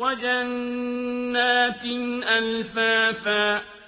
وَجَنَّاتٍ أَلْفَافًا